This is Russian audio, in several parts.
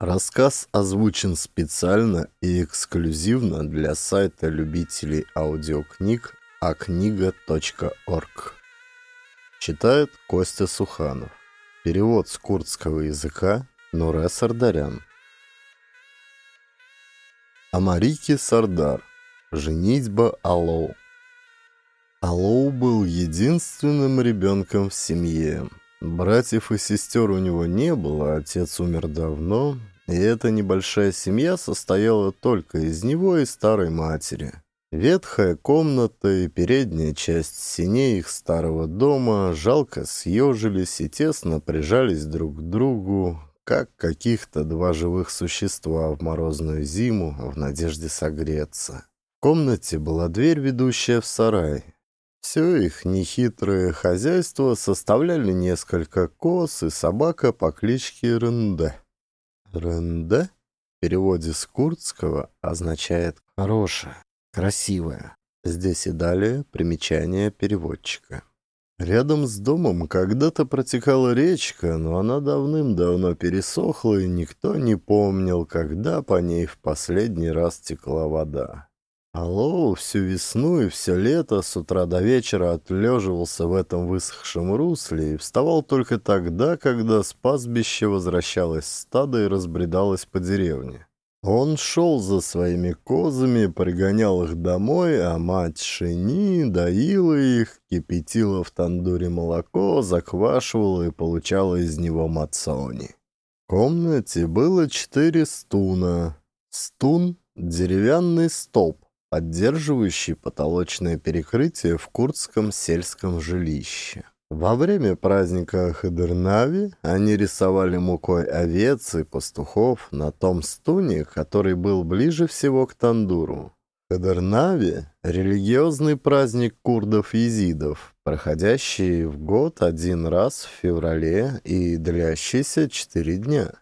Рассказ озвучен специально и эксклюзивно для сайта любителей аудиокниг акнига.орг. Читает Костя Суханов. Перевод с курдского языка Нуре Сардарян. Амарики Сардар. Женитьба Алоу. Алоу был единственным ребенком в семье. Братьев и сестер у него не было, отец умер давно, и эта небольшая семья состояла только из него и старой матери. Ветхая комната и передняя часть синей их старого дома жалко съежились и тесно прижались друг к другу, как каких-то два живых существа в морозную зиму в надежде согреться. В комнате была дверь, ведущая в сарай. Все их нехитрое хозяйство составляли несколько коз и собака по кличке Ренде. Ренде в переводе с курдского означает «хорошая», «красивая». Здесь и далее примечание переводчика. Рядом с домом когда-то протекала речка, но она давным-давно пересохла, и никто не помнил, когда по ней в последний раз текла вода. Алло всю весну и все лето с утра до вечера отлеживался в этом высохшем русле и вставал только тогда, когда с пастбища возвращалось стадо и разбредалось по деревне. Он шел за своими козами, пригонял их домой, а мать Шени доила их, кипятила в тандуре молоко, заквашивала и получала из него мацони. В комнате было четыре стуна. Стун — деревянный столб, поддерживающий потолочное перекрытие в курдском сельском жилище. Во время праздника Хадернави они рисовали мукой овец и пастухов на том стуне, который был ближе всего к тандуру. Хадернави — религиозный праздник курдов-езидов, проходящий в год один раз в феврале и длящийся четыре дня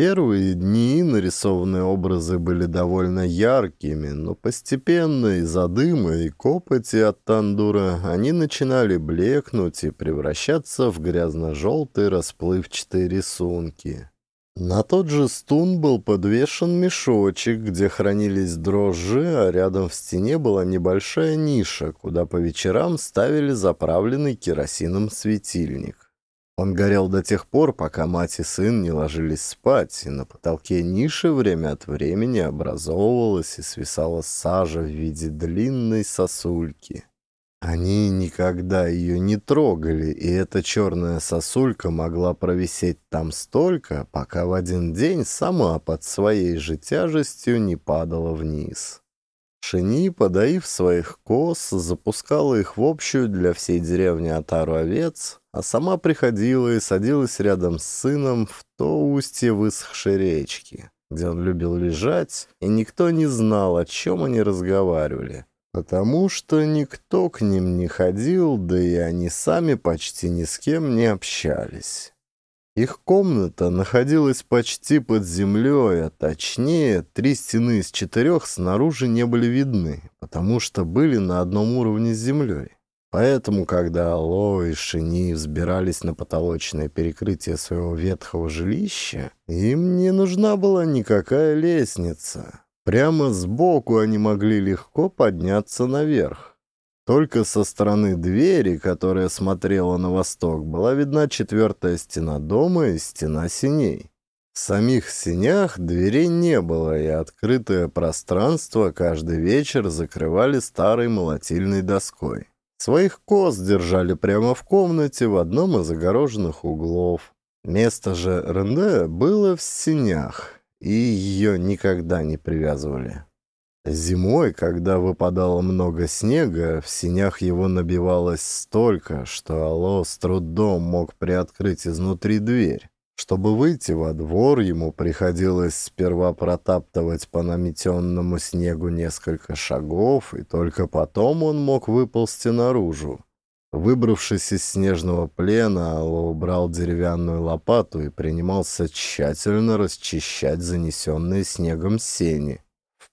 первые дни нарисованные образы были довольно яркими, но постепенно из-за дыма и копоти от тандура они начинали блекнуть и превращаться в грязно-желтые расплывчатые рисунки. На тот же стун был подвешен мешочек, где хранились дрожжи, а рядом в стене была небольшая ниша, куда по вечерам ставили заправленный керосином светильник. Он горел до тех пор, пока мать и сын не ложились спать, и на потолке ниши время от времени образовывалась и свисала сажа в виде длинной сосульки. Они никогда ее не трогали, и эта черная сосулька могла провисеть там столько, пока в один день сама под своей же тяжестью не падала вниз. Шини, подоив своих коз, запускала их в общую для всей деревни отару овец, а сама приходила и садилась рядом с сыном в то устье высохшей речки, где он любил лежать, и никто не знал, о чем они разговаривали, потому что никто к ним не ходил, да и они сами почти ни с кем не общались. Их комната находилась почти под землей, а точнее, три стены из четырех снаружи не были видны, потому что были на одном уровне с землей. Поэтому, когда Алло и Шини взбирались на потолочное перекрытие своего ветхого жилища, им не нужна была никакая лестница. Прямо сбоку они могли легко подняться наверх. Только со стороны двери, которая смотрела на восток, была видна четвертая стена дома и стена синей. В самих синях дверей не было, и открытое пространство каждый вечер закрывали старой молотильной доской. Своих коз держали прямо в комнате в одном из огороженных углов. Место же Ренде было в синях, и ее никогда не привязывали. Зимой, когда выпадало много снега, в синях его набивалось столько, что Алло с трудом мог приоткрыть изнутри дверь. Чтобы выйти во двор, ему приходилось сперва протаптывать по наметенному снегу несколько шагов, и только потом он мог выползти наружу. Выбравшись из снежного плена, Алло убрал деревянную лопату и принимался тщательно расчищать занесенные снегом сени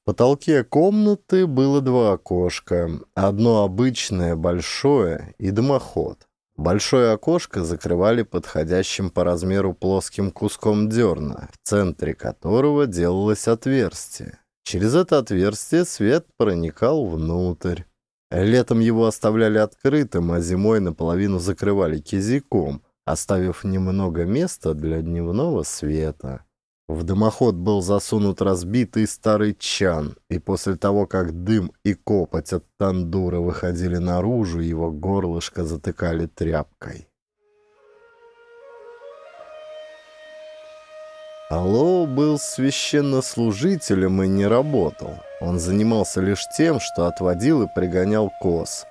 потолке комнаты было два окошка. Одно обычное, большое, и дымоход. Большое окошко закрывали подходящим по размеру плоским куском дерна, в центре которого делалось отверстие. Через это отверстие свет проникал внутрь. Летом его оставляли открытым, а зимой наполовину закрывали кизиком, оставив немного места для дневного света. В дымоход был засунут разбитый старый чан, и после того, как дым и копоть от тандура выходили наружу, его горлышко затыкали тряпкой. Алло был священнослужителем и не работал. Он занимался лишь тем, что отводил и пригонял коз.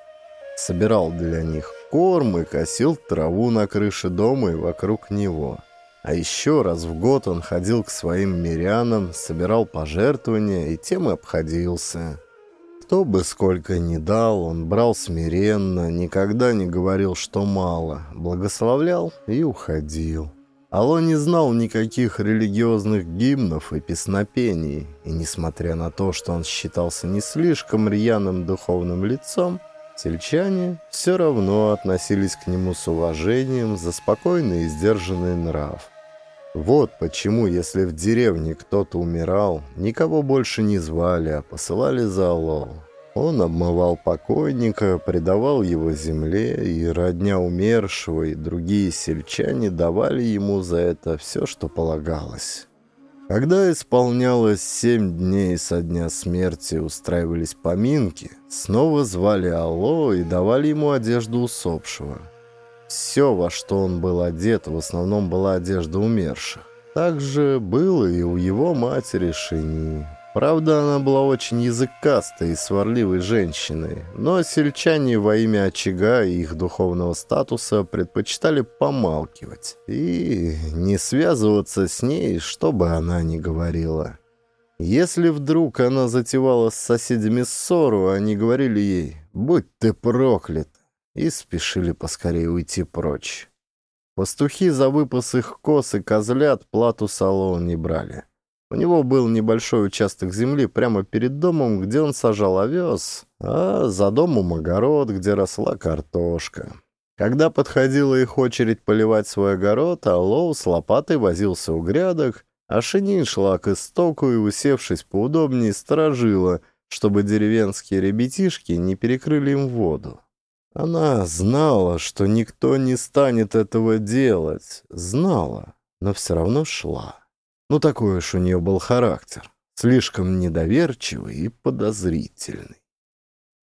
Собирал для них корм и косил траву на крыше дома и вокруг него. А еще раз в год он ходил к своим мирянам, собирал пожертвования и тем обходился. Кто бы сколько ни дал, он брал смиренно, никогда не говорил, что мало, благословлял и уходил. Алло не знал никаких религиозных гимнов и песнопений, и несмотря на то, что он считался не слишком рьяным духовным лицом, сельчане все равно относились к нему с уважением за спокойный и сдержанный нрав. Вот почему, если в деревне кто-то умирал, никого больше не звали, а посылали за Алло. Он обмывал покойника, предавал его земле, и родня умершего, и другие сельчане давали ему за это все, что полагалось. Когда исполнялось семь дней со дня смерти, устраивались поминки, снова звали Алло и давали ему одежду усопшего – все, во что он был одет, в основном была одежда умерших. Так же было и у его матери Шини. Правда, она была очень языкастой и сварливой женщиной, но сельчане во имя очага и их духовного статуса предпочитали помалкивать и не связываться с ней, что бы она ни говорила. Если вдруг она затевала с соседями ссору, они говорили ей «Будь ты проклят!» И спешили поскорее уйти прочь. Пастухи за выпас их коз и козлят плату салон не брали. У него был небольшой участок земли прямо перед домом, где он сажал овес, а за домом огород, где росла картошка. Когда подходила их очередь поливать свой огород, Аллоу с лопатой возился у грядок, а Шинин шла к истоку и, усевшись поудобнее, сторожила, чтобы деревенские ребятишки не перекрыли им воду. Она знала, что никто не станет этого делать. Знала, но все равно шла. Ну, такой уж у нее был характер. Слишком недоверчивый и подозрительный.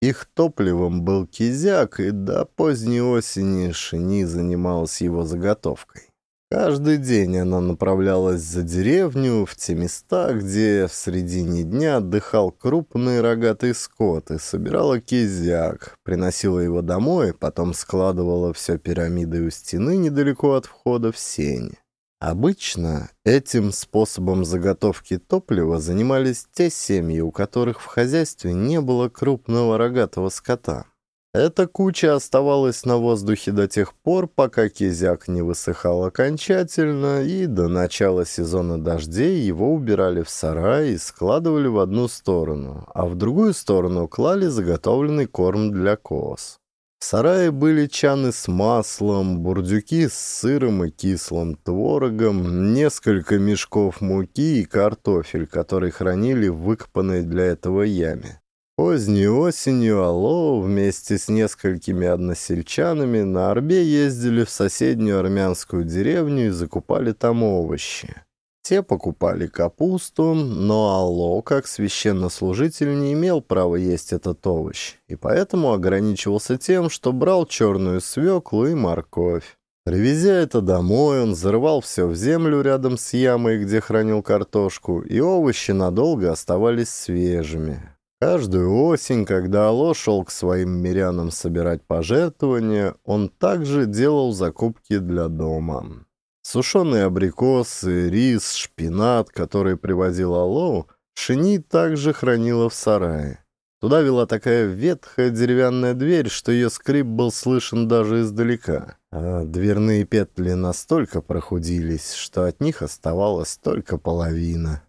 Их топливом был кизяк, и до поздней осени Шини занималась его заготовкой. Каждый день она направлялась за деревню, в те места, где в середине дня отдыхал крупный рогатый скот, и собирала кизяк, приносила его домой, потом складывала все пирамидой у стены недалеко от входа в сень. Обычно этим способом заготовки топлива занимались те семьи, у которых в хозяйстве не было крупного рогатого скота. Эта куча оставалась на воздухе до тех пор, пока кизяк не высыхал окончательно, и до начала сезона дождей его убирали в сарай и складывали в одну сторону, а в другую сторону клали заготовленный корм для коз. В сарае были чаны с маслом, бурдюки с сыром и кислым творогом, несколько мешков муки и картофель, который хранили в выкопанной для этого яме. Поздней осенью Алло вместе с несколькими односельчанами на Орбе ездили в соседнюю армянскую деревню и закупали там овощи. Те покупали капусту, но Алло, как священнослужитель, не имел права есть этот овощ, и поэтому ограничивался тем, что брал черную свеклу и морковь. Привезя это домой, он зарывал все в землю рядом с ямой, где хранил картошку, и овощи надолго оставались свежими. Каждую осень, когда Алло шел к своим мирянам собирать пожертвования, он также делал закупки для дома. Сушеные абрикосы, рис, шпинат, который привозил Алло, Шини также хранила в сарае. Туда вела такая ветхая деревянная дверь, что ее скрип был слышен даже издалека. А дверные петли настолько прохудились, что от них оставалась только половина.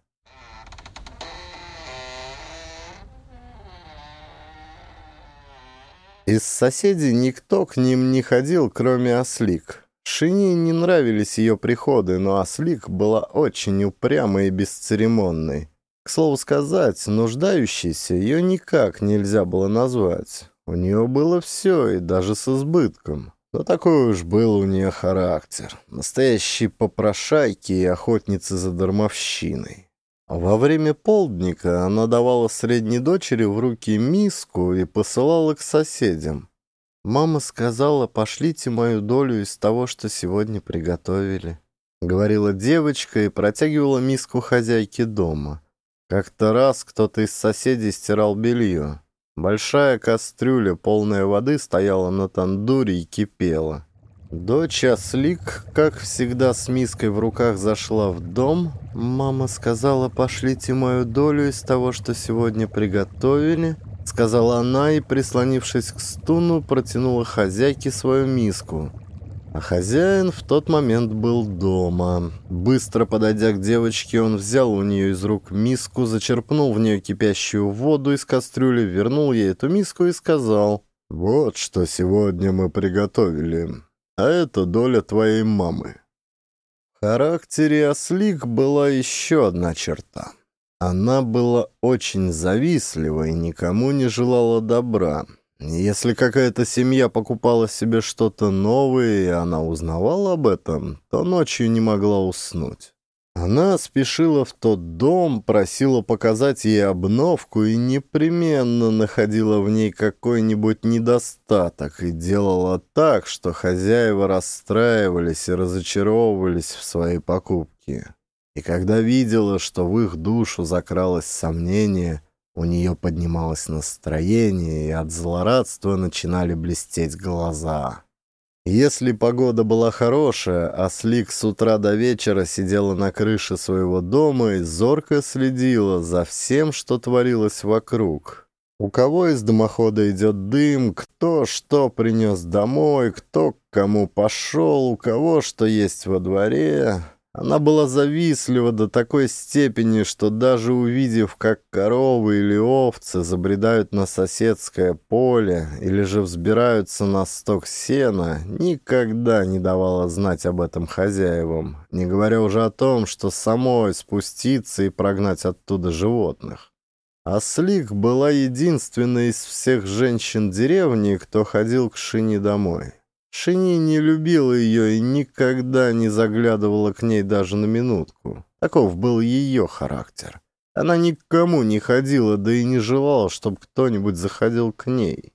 Из соседей никто к ним не ходил, кроме Ослик. Шине не нравились ее приходы, но Ослик была очень упрямой и бесцеремонной. К слову сказать, нуждающейся ее никак нельзя было назвать. У нее было все, и даже с избытком. Но такой уж был у нее характер. Настоящий попрошайки и охотницы за дармовщиной. Во время полдника она давала средней дочери в руки миску и посылала к соседям. «Мама сказала, пошлите мою долю из того, что сегодня приготовили», — говорила девочка и протягивала миску хозяйке дома. Как-то раз кто-то из соседей стирал белье. Большая кастрюля, полная воды, стояла на тандуре и кипела. Дочь Ослик, как всегда с миской в руках, зашла в дом. Мама сказала, пошлите мою долю из того, что сегодня приготовили, — сказала она и, прислонившись к стуну, протянула хозяйке свою миску. А хозяин в тот момент был дома. Быстро подойдя к девочке, он взял у нее из рук миску, зачерпнул в нее кипящую воду из кастрюли, вернул ей эту миску и сказал, «Вот что сегодня мы приготовили, а это доля твоей мамы». В характере ослик была еще одна черта — она была очень завистлива и никому не желала добра. Если какая-то семья покупала себе что-то новое, и она узнавала об этом, то ночью не могла уснуть. Она спешила в тот дом, просила показать ей обновку и непременно находила в ней какой-нибудь недостаток и делала так, что хозяева расстраивались и разочаровывались в своей покупке. И когда видела, что в их душу закралось сомнение, у нее поднималось настроение, и от злорадства начинали блестеть глаза. Если погода была хорошая, а Слик с утра до вечера сидела на крыше своего дома и зорко следила за всем, что творилось вокруг. У кого из дымохода идет дым, кто что принес домой, кто к кому пошел, у кого что есть во дворе, она была завистлива до такой степени, что даже увидев, как коровы или овцы забредают на соседское поле или же взбираются на сток сена, никогда не давала знать об этом хозяевам, не говоря уже о том, что самой спуститься и прогнать оттуда животных. А Слик была единственной из всех женщин деревни, кто ходил к Шине домой. Шини не любила ее и никогда не заглядывала к ней даже на минутку. Таков был ее характер. Она никому не ходила, да и не желала, чтобы кто-нибудь заходил к ней.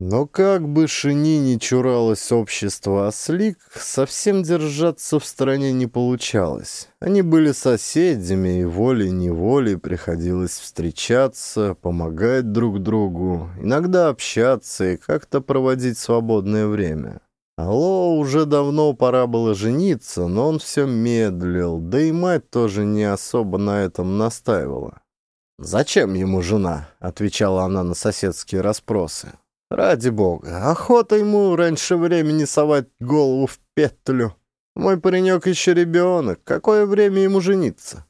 Но как бы Шини не чуралось общества ослик, совсем держаться в стороне не получалось. Они были соседями, и волей-неволей приходилось встречаться, помогать друг другу, иногда общаться и как-то проводить свободное время. Алло, уже давно пора было жениться, но он все медлил, да и мать тоже не особо на этом настаивала. «Зачем ему жена?» — отвечала она на соседские расспросы. «Ради бога, охота ему раньше времени совать голову в петлю. Мой паренек еще ребенок, какое время ему жениться?»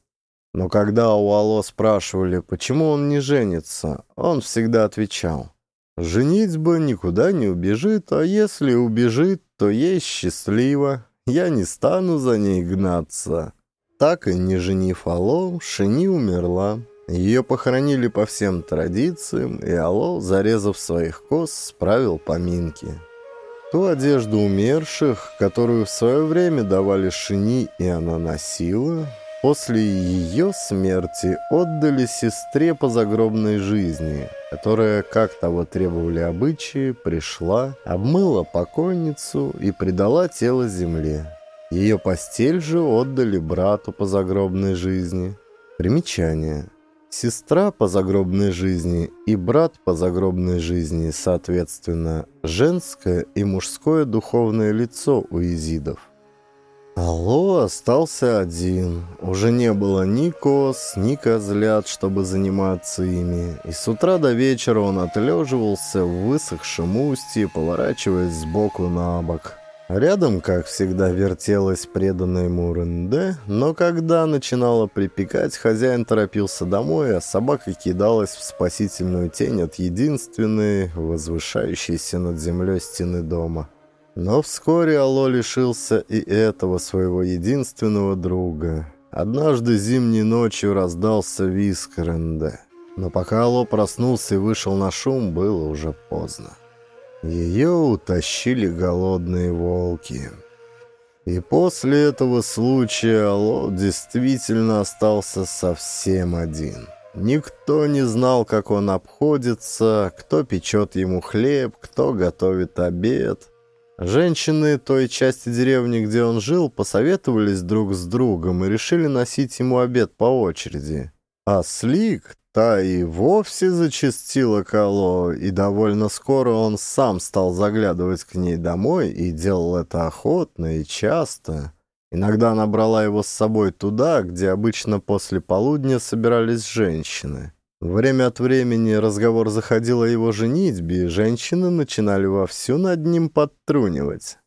Но когда у Алло спрашивали, почему он не женится, он всегда отвечал — Женитьба никуда не убежит, а если убежит, то ей счастливо. Я не стану за ней гнаться. Так и не женив Алло, Шини умерла. Ее похоронили по всем традициям, и Алло, зарезав своих коз, справил поминки. Ту одежду умерших, которую в свое время давали Шини, и она носила, после ее смерти отдали сестре по загробной жизни, которая, как того требовали обычаи, пришла, обмыла покойницу и предала тело земле. Ее постель же отдали брату по загробной жизни. Примечание. Сестра по загробной жизни и брат по загробной жизни, соответственно, женское и мужское духовное лицо у изидов. Алло остался один. Уже не было ни коз, ни козлят, чтобы заниматься ими. И с утра до вечера он отлеживался в высохшем устье, поворачиваясь сбоку на бок. Рядом, как всегда, вертелась преданная ему Ренде, но когда начинало припекать, хозяин торопился домой, а собака кидалась в спасительную тень от единственной, возвышающейся над землей стены дома. Но вскоре Алло лишился и этого своего единственного друга. Однажды зимней ночью раздался виск Ренде. Но пока Алло проснулся и вышел на шум, было уже поздно. Ее утащили голодные волки. И после этого случая Алло действительно остался совсем один. Никто не знал, как он обходится, кто печет ему хлеб, кто готовит обед. Женщины той части деревни, где он жил, посоветовались друг с другом и решили носить ему обед по очереди. А Слик, Та и вовсе зачастила Кало, и довольно скоро он сам стал заглядывать к ней домой и делал это охотно и часто. Иногда она брала его с собой туда, где обычно после полудня собирались женщины. Время от времени разговор заходил о его женитьбе, и женщины начинали вовсю над ним подтрунивать.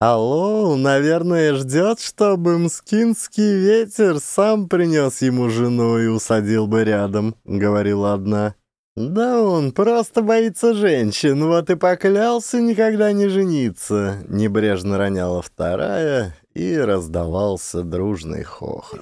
«Алло, наверное, ждет, чтобы мскинский ветер сам принес ему жену и усадил бы рядом», — говорила одна. «Да он просто боится женщин, вот и поклялся никогда не жениться», — небрежно роняла вторая, и раздавался дружный хохот.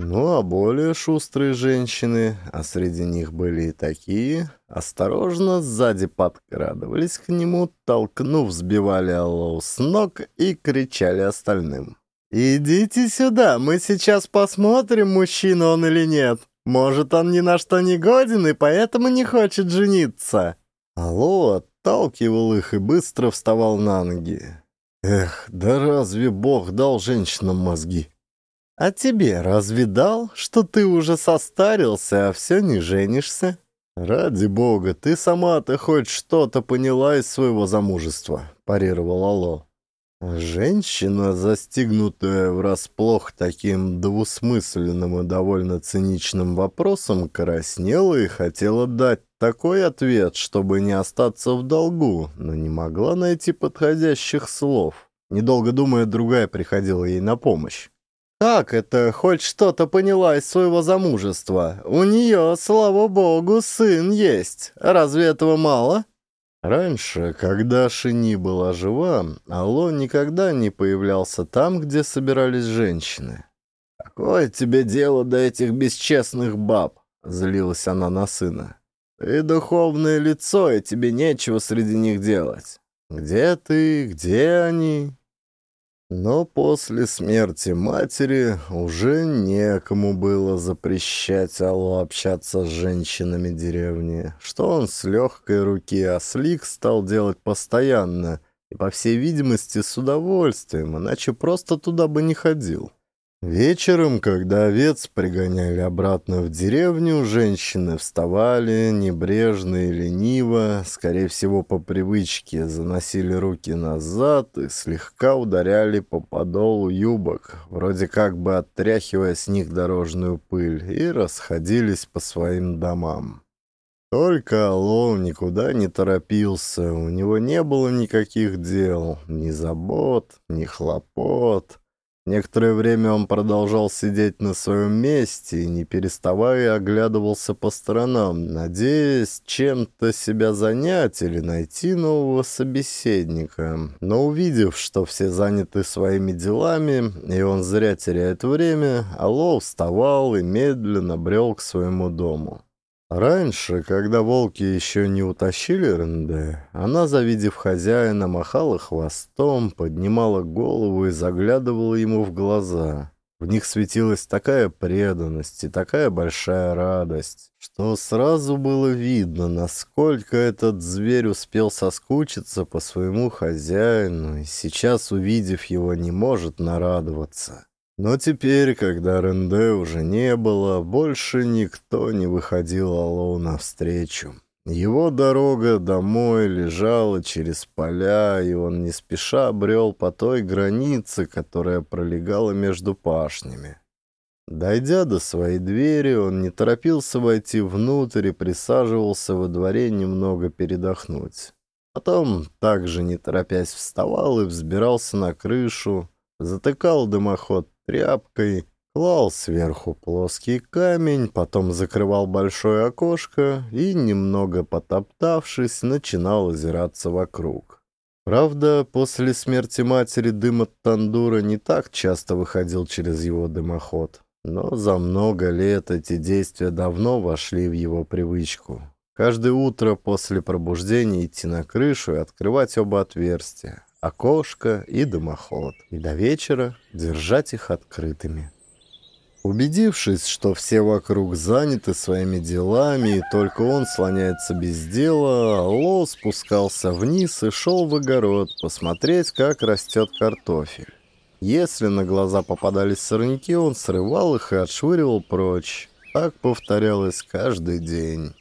Ну, а более шустрые женщины, а среди них были и такие, осторожно сзади подкрадывались к нему, толкнув, сбивали Аллоу с ног и кричали остальным. «Идите сюда, мы сейчас посмотрим, мужчина он или нет. Может, он ни на что не годен и поэтому не хочет жениться». Алло отталкивал их и быстро вставал на ноги. «Эх, да разве Бог дал женщинам мозги?» «А тебе разве дал, что ты уже состарился, а все не женишься?» «Ради бога, ты сама-то хоть что-то поняла из своего замужества», — парировал Алло. Женщина, застигнутая врасплох таким двусмысленным и довольно циничным вопросом, краснела и хотела дать такой ответ, чтобы не остаться в долгу, но не могла найти подходящих слов. Недолго думая, другая приходила ей на помощь. Как это хоть что-то поняла из своего замужества? У нее, слава богу, сын есть. Разве этого мало? Раньше, когда Шини была жива, Алло никогда не появлялся там, где собирались женщины. «Какое тебе дело до этих бесчестных баб?» — злилась она на сына. «Ты духовное лицо, и тебе нечего среди них делать. Где ты? Где они?» Но после смерти матери уже некому было запрещать Аллу общаться с женщинами деревни, что он с легкой руки ослик стал делать постоянно и, по всей видимости, с удовольствием, иначе просто туда бы не ходил. Вечером, когда овец пригоняли обратно в деревню, женщины вставали небрежно и лениво, скорее всего по привычке, заносили руки назад и слегка ударяли по подолу юбок, вроде как бы оттряхивая с них дорожную пыль, и расходились по своим домам. Только Алло никуда не торопился, у него не было никаких дел, ни забот, ни хлопот. Некоторое время он продолжал сидеть на своем месте и, не переставая, оглядывался по сторонам, надеясь чем-то себя занять или найти нового собеседника. Но увидев, что все заняты своими делами, и он зря теряет время, Алло вставал и медленно брел к своему дому. Раньше, когда волки еще не утащили Ренде, она, завидев хозяина, махала хвостом, поднимала голову и заглядывала ему в глаза. В них светилась такая преданность и такая большая радость, что сразу было видно, насколько этот зверь успел соскучиться по своему хозяину и сейчас, увидев его, не может нарадоваться. Но теперь, когда Ренде уже не было, больше никто не выходил Аллоу навстречу. Его дорога домой лежала через поля, и он не спеша брел по той границе, которая пролегала между пашнями. Дойдя до своей двери, он не торопился войти внутрь и присаживался во дворе немного передохнуть. Потом, также не торопясь, вставал и взбирался на крышу, затыкал дымоход тряпкой, клал сверху плоский камень, потом закрывал большое окошко и, немного потоптавшись, начинал озираться вокруг. Правда, после смерти матери дым от тандура не так часто выходил через его дымоход. Но за много лет эти действия давно вошли в его привычку. Каждое утро после пробуждения идти на крышу и открывать оба отверстия, окошко и дымоход, и до вечера держать их открытыми. Убедившись, что все вокруг заняты своими делами и только он слоняется без дела, Ло спускался вниз и шел в огород посмотреть, как растет картофель. Если на глаза попадались сорняки, он срывал их и отшвыривал прочь. Так повторялось каждый день.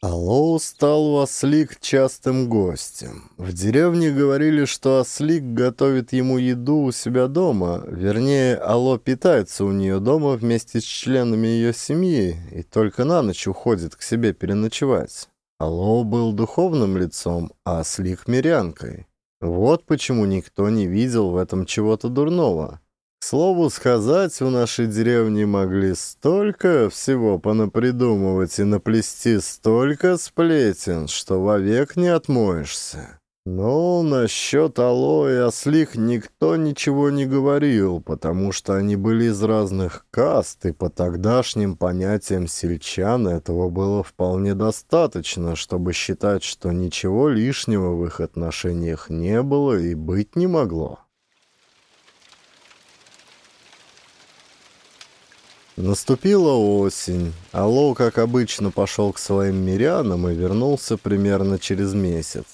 Аллоу стал у Ослик частым гостем. В деревне говорили, что Ослик готовит ему еду у себя дома. Вернее, Алло питается у нее дома вместе с членами ее семьи и только на ночь уходит к себе переночевать. Алло был духовным лицом, а Ослик — мирянкой. Вот почему никто не видел в этом чего-то дурного. К слову сказать, в нашей деревне могли столько всего понапридумывать и наплести столько сплетен, что вовек не отмоешься. Но насчет Алло и Ослик никто ничего не говорил, потому что они были из разных каст, и по тогдашним понятиям сельчан этого было вполне достаточно, чтобы считать, что ничего лишнего в их отношениях не было и быть не могло. Наступила осень. Алло, как обычно, пошел к своим мирянам и вернулся примерно через месяц.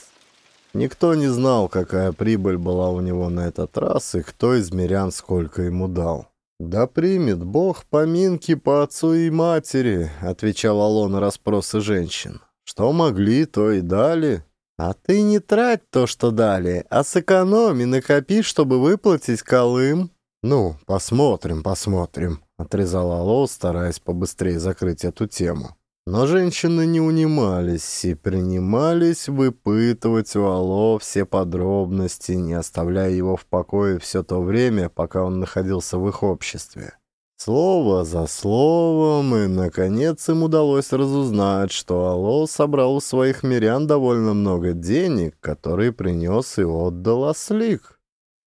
Никто не знал, какая прибыль была у него на этот раз и кто из мирян сколько ему дал. «Да примет Бог поминки по отцу и матери», — отвечал Алло на расспросы женщин. «Что могли, то и дали». «А ты не трать то, что дали, а сэкономи, накопи, чтобы выплатить Колым». «Ну, посмотрим, посмотрим», — отрезал Алло, стараясь побыстрее закрыть эту тему. Но женщины не унимались и принимались выпытывать у Алло все подробности, не оставляя его в покое все то время, пока он находился в их обществе. Слово за словом, и, наконец, им удалось разузнать, что Алло собрал у своих мирян довольно много денег, которые принес и отдал Аслик.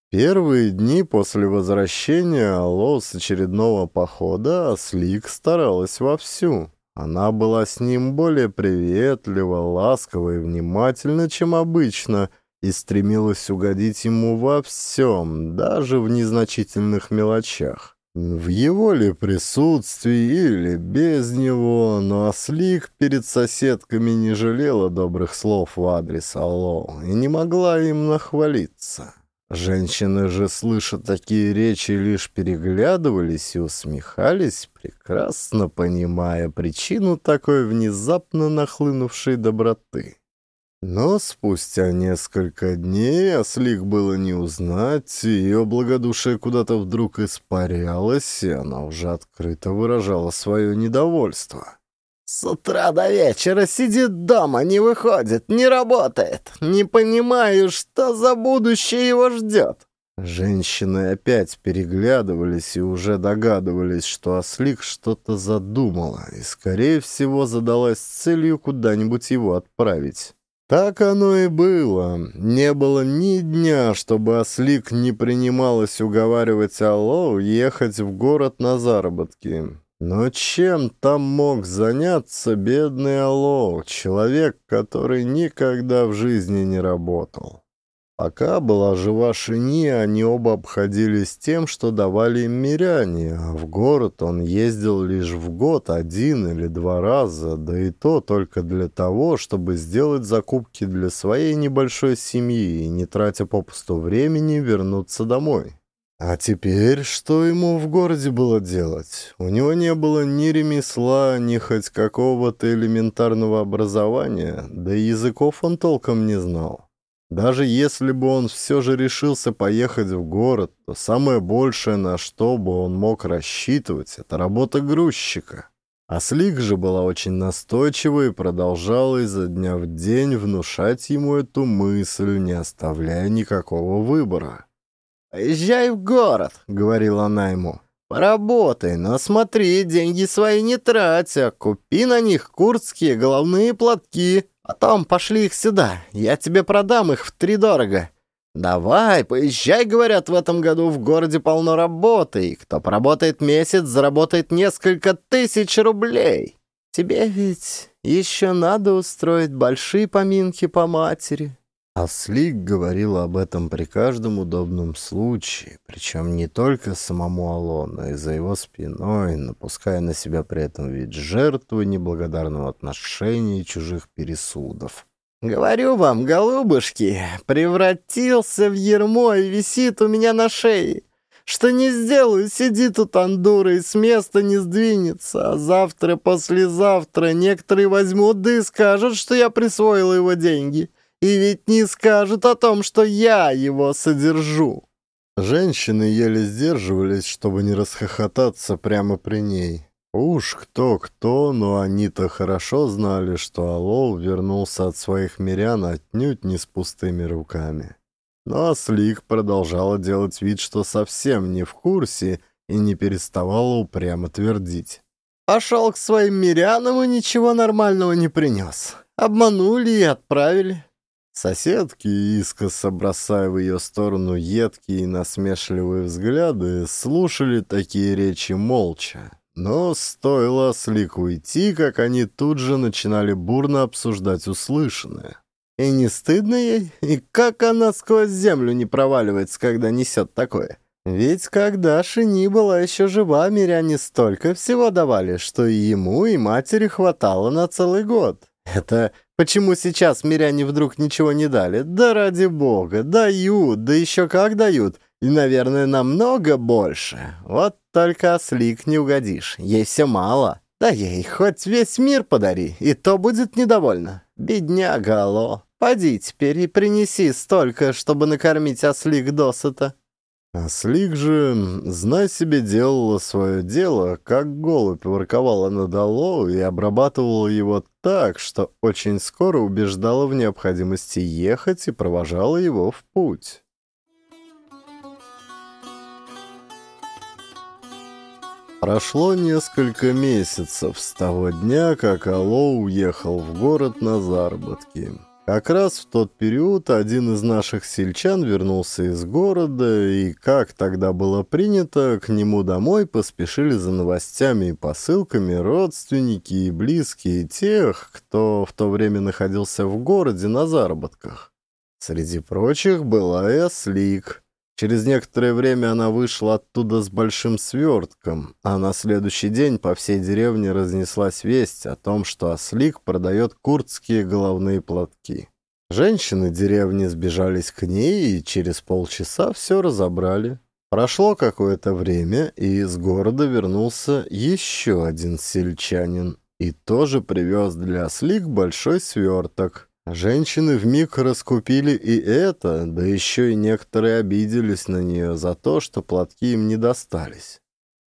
Первые дни после возвращения Алло с очередного похода Аслик старалась вовсю. Она была с ним более приветлива, ласкова и внимательна, чем обычно, и стремилась угодить ему во всем, даже в незначительных мелочах. В его ли присутствии или без него, но Ослик перед соседками не жалела добрых слов в адрес Алло и не могла им нахвалиться. Женщины же, слыша такие речи, лишь переглядывались и усмехались, прекрасно понимая причину такой внезапно нахлынувшей доброты. Но спустя несколько дней Ослик было не узнать, ее благодушие куда-то вдруг испарялось, и она уже открыто выражала свое недовольство. С утра до вечера сидит дома, не выходит, не работает. Не понимаю, что за будущее его ждет. Женщины опять переглядывались и уже догадывались, что Ослик что-то задумала и, скорее всего, задалась целью куда-нибудь его отправить. Так оно и было. Не было ни дня, чтобы Ослик не принималась уговаривать Алло ехать в город на заработки. Но чем там мог заняться бедный Алло, человек, который никогда в жизни не работал? Пока была жива Шини, они оба обходились тем, что давали им миряне, а в город он ездил лишь в год один или два раза, да и то только для того, чтобы сделать закупки для своей небольшой семьи и, не тратя попусту времени, вернуться домой. А теперь что ему в городе было делать? У него не было ни ремесла, ни хоть какого-то элементарного образования, да и языков он толком не знал. Даже если бы он все же решился поехать в город, то самое большее, на что бы он мог рассчитывать, это работа грузчика. А Слик же была очень настойчива и продолжала изо дня в день внушать ему эту мысль, не оставляя никакого выбора. «Поезжай в город», — говорила она ему. «Поработай, но смотри, деньги свои не трать, а купи на них курдские головные платки. Потом пошли их сюда, я тебе продам их втридорого. «Давай, поезжай, — говорят, — в этом году в городе полно работы, и кто поработает месяц, заработает несколько тысяч рублей. Тебе ведь еще надо устроить большие поминки по матери». Аслик говорил об этом при каждом удобном случае, причем не только самому Алло, но и за его спиной, напуская на себя при этом вид жертвы неблагодарного отношения и чужих пересудов. Говорю вам, голубушки, превратился в ермо и висит у меня на шее. Что не сделаю, сидит тут андура и с места не сдвинется. А завтра-послезавтра некоторые возьмут да и скажут, что я присвоил его деньги. И ведь не скажут о том, что я его содержу. Женщины еле сдерживались, чтобы не расхохотаться прямо при ней. Уж кто-кто, но они-то хорошо знали, что Алол вернулся от своих мирян отнюдь не с пустыми руками. Но Слик продолжала делать вид, что совсем не в курсе и не переставала упрямо твердить. «Пошел к своим мирянам и ничего нормального не принес. Обманули и отправили». Соседки, искоса бросая в ее сторону едкие и насмешливые взгляды, слушали такие речи молча, но стоило Слик уйти, как они тут же начинали бурно обсуждать услышанное. И не стыдно ей? И как она сквозь землю не проваливается, когда несет такое? Ведь когда Шини была еще жива, миряне столько всего давали, что и ему, и матери хватало на целый год. Это почему сейчас миряне вдруг ничего не дали? Да ради бога, дают, да еще как дают. И, наверное, намного больше. Вот только ослик не угодишь. Ей все мало. Да ей хоть весь мир подари, и то будет недовольна. Бедняга, алло. Поди теперь и принеси столько, чтобы накормить ослик досыта. Ослик же, знай себе, делала свое дело, как голубь ворковала над Алло и обрабатывала его так, что очень скоро убеждала в необходимости ехать и провожала его в путь. Прошло несколько месяцев с того дня, как Алло уехал в город на заработки. Как раз в тот период один из наших сельчан вернулся из города, и, как тогда было принято, к нему домой поспешили за новостями и посылками родственники и близкие тех, кто в то время находился в городе на заработках. Среди прочих была и Ослик — Через некоторое время она вышла оттуда с большим свертком, а на следующий день по всей деревне разнеслась весть о том, что ослик продает курдские головные платки. Женщины деревни сбежались к ней и через полчаса все разобрали. Прошло какое-то время, и из города вернулся еще один сельчанин и тоже привез для ослик большой сверток, Женщины вмиг раскупили и это, да еще и некоторые обиделись на нее за то, что платки им не достались.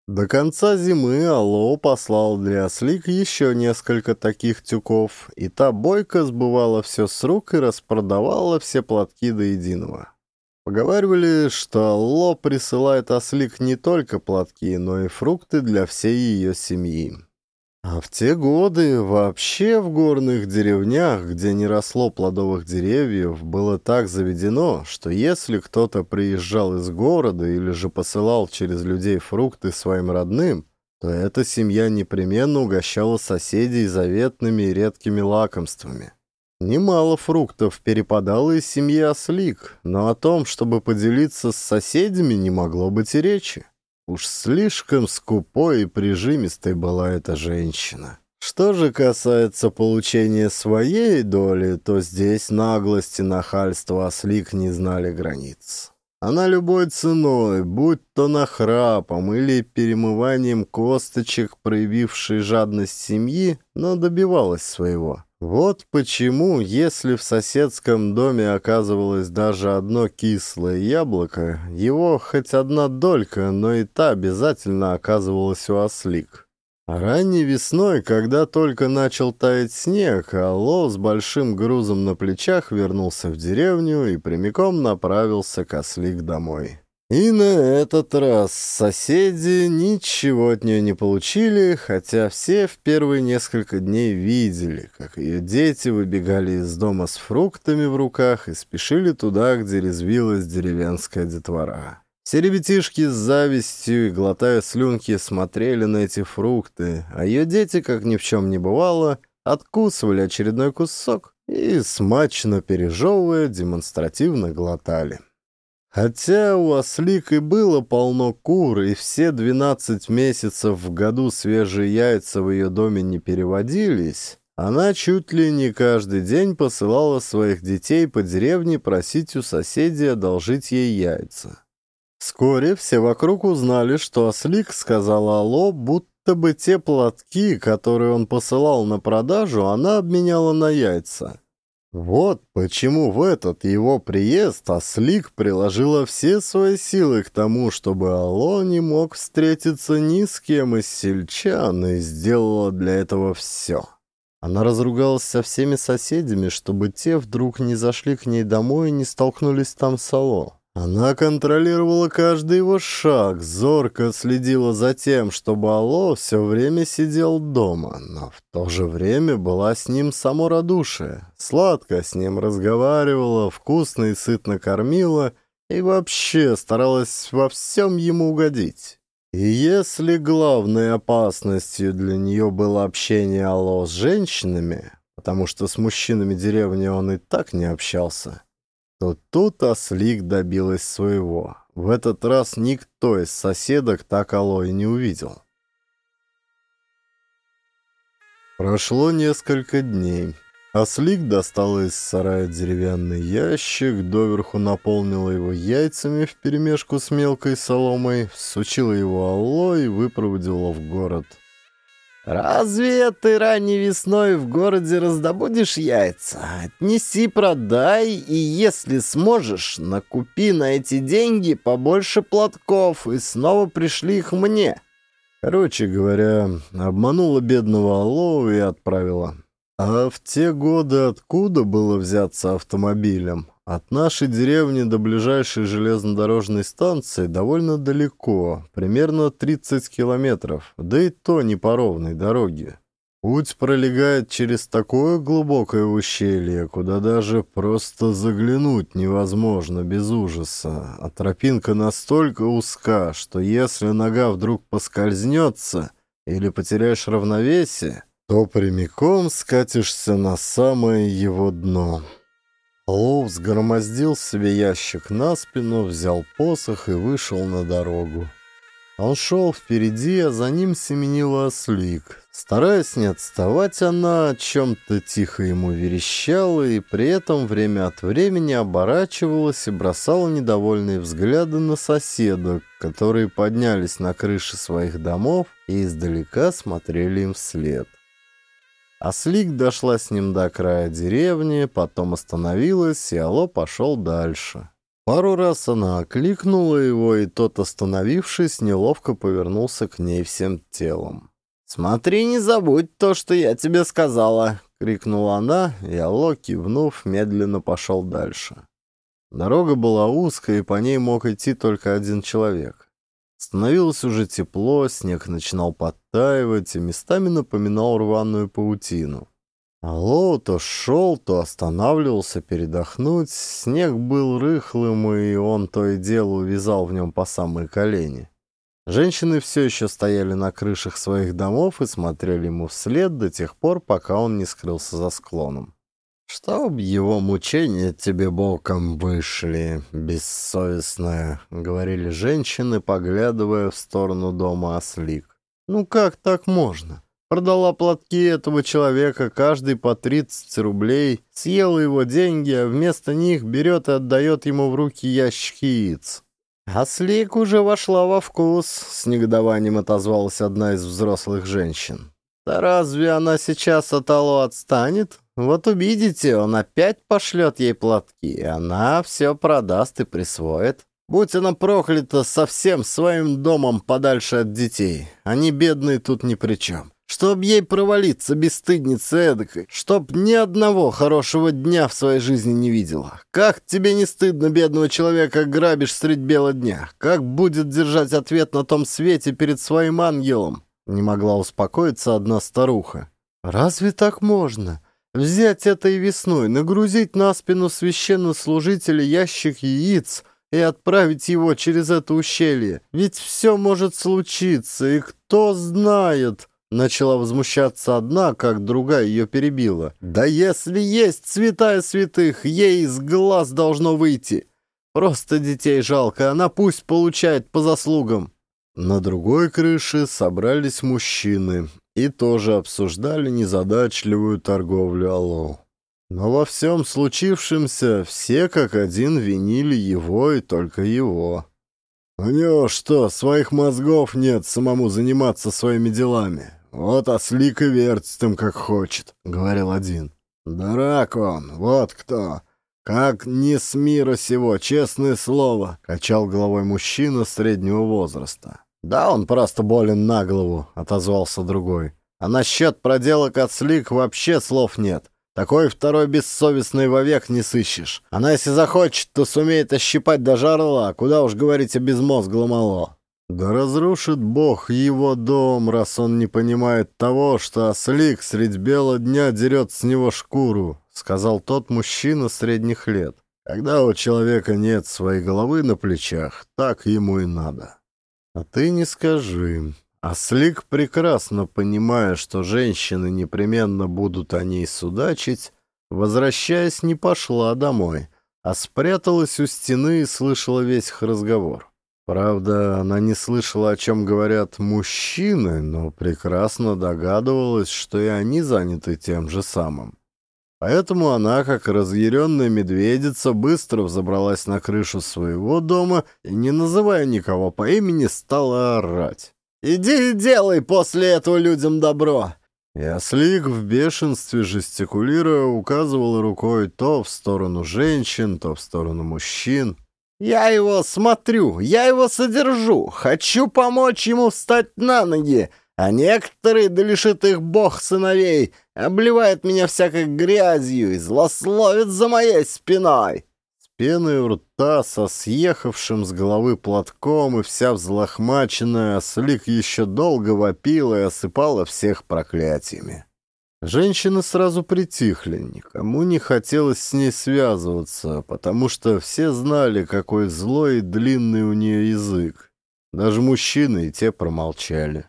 До конца зимы Алло послал для Ослик еще несколько таких тюков, и та бойко сбывала все с рук и распродавала все платки до единого. Поговаривали, что Алло присылает Ослик не только платки, но и фрукты для всей ее семьи. А в те годы вообще в горных деревнях, где не росло плодовых деревьев, было так заведено, что если кто-то приезжал из города или же посылал через людей фрукты своим родным, то эта семья непременно угощала соседей заветными и редкими лакомствами. Немало фруктов перепадало из семьи ослик, но о том, чтобы поделиться с соседями, не могло быть и речи. Уж слишком скупой и прижимистой была эта женщина. Что же касается получения своей доли, то здесь наглость и нахальство ослик не знали границ. Она любой ценой, будь то нахрапом или перемыванием косточек, проявившей жадность семьи, но добивалась своего. Вот почему, если в соседском доме оказывалось даже одно кислое яблоко, его хоть одна долька, но и та обязательно оказывалась у ослик. Ранней весной, когда только начал таять снег, Алло с большим грузом на плечах вернулся в деревню и прямиком направился к ослик домой. И на этот раз соседи ничего от нее не получили, хотя все в первые несколько дней видели, как ее дети выбегали из дома с фруктами в руках и спешили туда, где резвилась деревенская детвора. Все ребятишки с завистью и глотая слюнки смотрели на эти фрукты, а ее дети, как ни в чем не бывало, откусывали очередной кусок и, смачно пережевывая, демонстративно глотали. Хотя у ослик и было полно кур, и все 12 месяцев в году свежие яйца в ее доме не переводились, она чуть ли не каждый день посылала своих детей по деревне просить у соседей одолжить ей яйца. Вскоре все вокруг узнали, что ослик сказал Алло, будто бы те платки, которые он посылал на продажу, она обменяла на яйца. Вот почему в этот его приезд Ослик приложила все свои силы к тому, чтобы Алло не мог встретиться ни с кем из сельчан и сделала для этого все. Она разругалась со всеми соседями, чтобы те вдруг не зашли к ней домой и не столкнулись там с Алло. Она контролировала каждый его шаг, зорко следила за тем, чтобы Алло все время сидел дома, но в то же время была с ним само радушие, сладко с ним разговаривала, вкусно и сытно кормила и вообще старалась во всем ему угодить. И если главной опасностью для нее было общение Алло с женщинами, потому что с мужчинами деревни он и так не общался, то тут Ослик добилась своего. В этот раз никто из соседок так Алои не увидел. Прошло несколько дней. Ослик достал из сарая деревянный ящик, доверху наполнила его яйцами вперемешку с мелкой соломой, всучила его Алло и выпроводила в город. «Разве ты ранней весной в городе раздобудешь яйца? Отнеси, продай, и если сможешь, накупи на эти деньги побольше платков и снова пришли их мне». Короче говоря, обманула бедного Аллоу и отправила. А в те годы откуда было взяться автомобилем? От нашей деревни до ближайшей железнодорожной станции довольно далеко, примерно 30 километров, да и то не по ровной дороге. Путь пролегает через такое глубокое ущелье, куда даже просто заглянуть невозможно без ужаса, а тропинка настолько узка, что если нога вдруг поскользнется или потеряешь равновесие, то прямиком скатишься на самое его дно. Лоу сгромоздил себе ящик на спину, взял посох и вышел на дорогу. Он шел впереди, а за ним семенила ослик. Стараясь не отставать, она о чем-то тихо ему верещала и при этом время от времени оборачивалась и бросала недовольные взгляды на соседок, которые поднялись на крыши своих домов и издалека смотрели им вслед. Аслик дошла с ним до края деревни, потом остановилась, и Алло пошел дальше. Пару раз она окликнула его, и тот, остановившись, неловко повернулся к ней всем телом. «Смотри, не забудь то, что я тебе сказала!» — крикнула она, и Алло, кивнув, медленно пошел дальше. Дорога была узкая, и по ней мог идти только один человек. Становилось уже тепло, снег начинал подтаивать и местами напоминал рваную паутину. Алло то шел, то останавливался передохнуть. Снег был рыхлым, и он то и дело увязал в нем по самые колени. Женщины все еще стояли на крышах своих домов и смотрели ему вслед до тех пор, пока он не скрылся за склоном. «Чтоб его мучения тебе боком вышли, бессовестная», — говорили женщины, поглядывая в сторону дома ослик. «Ну как так можно? Продала платки этого человека, каждый по 30 рублей, съела его деньги, а вместо них берет и отдает ему в руки ящик яиц». «Ослик уже вошла во вкус», — с негодованием отозвалась одна из взрослых женщин. «Да разве она сейчас от Алло отстанет? Вот увидите, он опять пошлет ей платки, и она все продаст и присвоит. Будь она проклята совсем своим домом подальше от детей. Они бедные тут ни при чем. Чтоб ей провалиться, бесстыдница эдакой, чтоб ни одного хорошего дня в своей жизни не видела. Как тебе не стыдно бедного человека грабишь средь бела дня? Как будет держать ответ на том свете перед своим ангелом? Не могла успокоиться одна старуха. Разве так можно? Взять этой весной, нагрузить на спину священнослужителя ящик яиц и отправить его через это ущелье. Ведь все может случиться, и кто знает... Начала возмущаться одна, как другая ее перебила. «Да если есть святая святых, ей из глаз должно выйти. Просто детей жалко, она пусть получает по заслугам». На другой крыше собрались мужчины и тоже обсуждали незадачливую торговлю Алло. Но во всем случившемся все как один винили его и только его. «У него что, своих мозгов нет самому заниматься своими делами? Вот ослик и вертит им как хочет», — говорил один. «Дурак он, вот кто. Как не с мира сего, честное слово», — качал головой мужчина среднего возраста. «Да он просто болен на голову», — отозвался другой. «А насчет проделок от слик вообще слов нет. Такой второй бессовестный вовек не сыщешь. Она, если захочет, то сумеет ощипать даже орла, куда уж говорить о безмозглом мало. Да разрушит Бог его дом, раз он не понимает того, что ослик средь бела дня дерет с него шкуру, сказал тот мужчина средних лет. Когда у человека нет своей головы на плечах, так ему и надо. А ты не скажи, а Слик, прекрасно понимая, что женщины непременно будут о ней судачить, возвращаясь, не пошла домой, а спряталась у стены и слышала весь их разговор. Правда, она не слышала, о чем говорят мужчины, но прекрасно догадывалась, что и они заняты тем же самым. Поэтому она, как разъяренная медведица, быстро взобралась на крышу своего дома и, не называя никого по имени, стала орать. Иди и делай после этого людям добро!» Яслик в бешенстве жестикулируя указывал рукой то в сторону женщин, то в сторону мужчин. «Я его смотрю, я его содержу, хочу помочь ему встать на ноги, а некоторые, да лишит их бог сыновей, обливают меня всякой грязью и злословят за моей спиной!» пеной у рта, со съехавшим с головы платком и вся взлохмаченная, ослик еще долго вопила и осыпала всех проклятиями. Женщины сразу притихли, никому не хотелось с ней связываться, потому что все знали, какой злой и длинный у нее язык. Даже мужчины и те промолчали.